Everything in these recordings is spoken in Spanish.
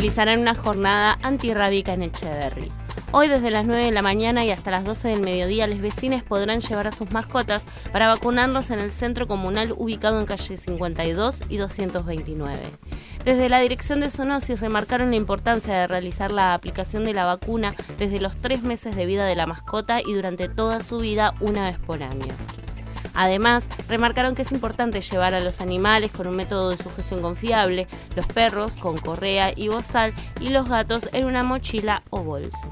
Realizarán una jornada antirrábica en Echeverry. Hoy desde las 9 de la mañana y hasta las 12 del mediodía los vecinos podrán llevar a sus mascotas para vacunarlos en el centro comunal ubicado en calle 52 y 229. Desde la dirección de Zoonosis remarcaron la importancia de realizar la aplicación de la vacuna desde los tres meses de vida de la mascota y durante toda su vida una vez por año. Además, remarcaron que es importante llevar a los animales con un método de sujeción confiable, los perros con correa y bozal y los gatos en una mochila o bolso.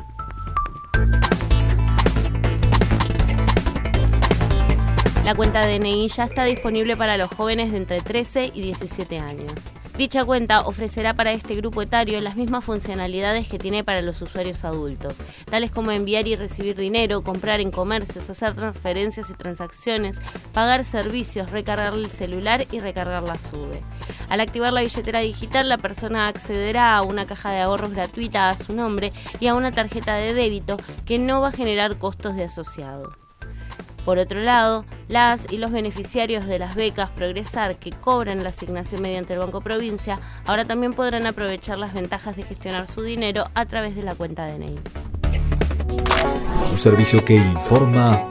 La cuenta DNI ya está disponible para los jóvenes de entre 13 y 17 años. Dicha cuenta ofrecerá para este grupo etario las mismas funcionalidades que tiene para los usuarios adultos, tales como enviar y recibir dinero, comprar en comercios, hacer transferencias y transacciones, pagar servicios, recargar el celular y recargar la SUBE. Al activar la billetera digital, la persona accederá a una caja de ahorros gratuita a su nombre y a una tarjeta de débito que no va a generar costos de asociado. Por otro lado, las y los beneficiarios de las becas Progresar que cobran la asignación mediante el Banco Provincia ahora también podrán aprovechar las ventajas de gestionar su dinero a través de la cuenta DNI. Un servicio que informa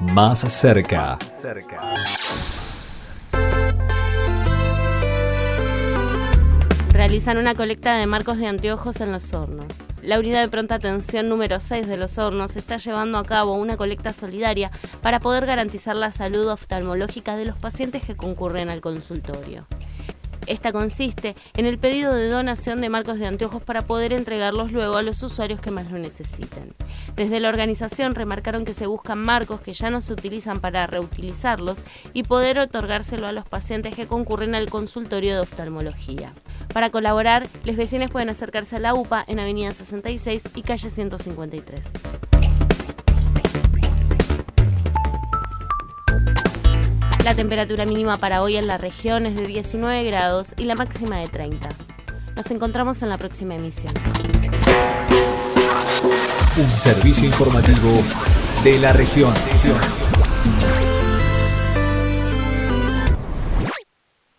más cerca. Realizan una colecta de marcos de anteojos en los hornos. La unidad de pronta atención número 6 de Los Hornos está llevando a cabo una colecta solidaria para poder garantizar la salud oftalmológica de los pacientes que concurren al consultorio. Esta consiste en el pedido de donación de marcos de anteojos para poder entregarlos luego a los usuarios que más lo necesiten. Desde la organización remarcaron que se buscan marcos que ya no se utilizan para reutilizarlos y poder otorgárselo a los pacientes que concurren al consultorio de oftalmología. Para colaborar, los vecinos pueden acercarse a la UPA en Avenida 66 y calle 153. La temperatura mínima para hoy en la región es de 19 grados y la máxima de 30. Nos encontramos en la próxima emisión. Un servicio informativo de la región.